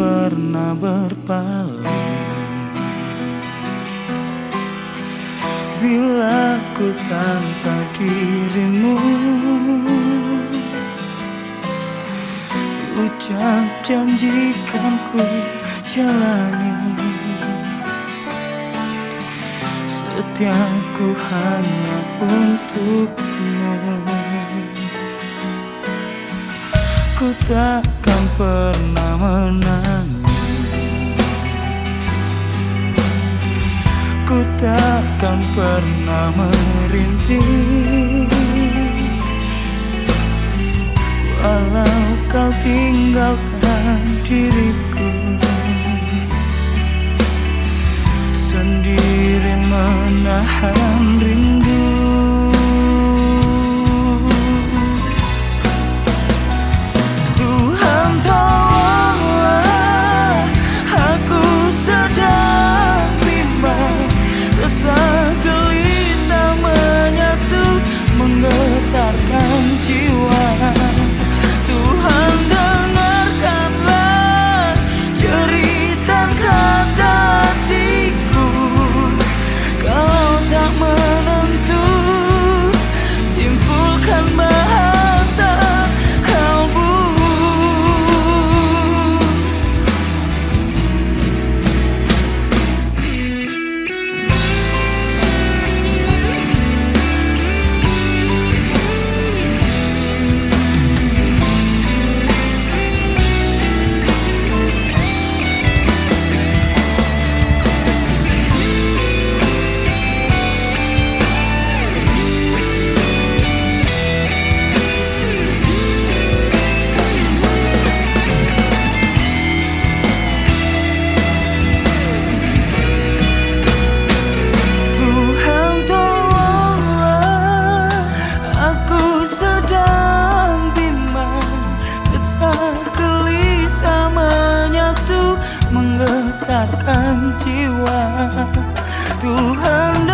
pernah berpaling. Bila ku tanpa dirimu Ucap janjikan ku jalani. Setiaku hanya untukmu. Ku takkan pernah pernah merintih. Walau kau tinggalkan diriku menggetarkan jiwa Tuhan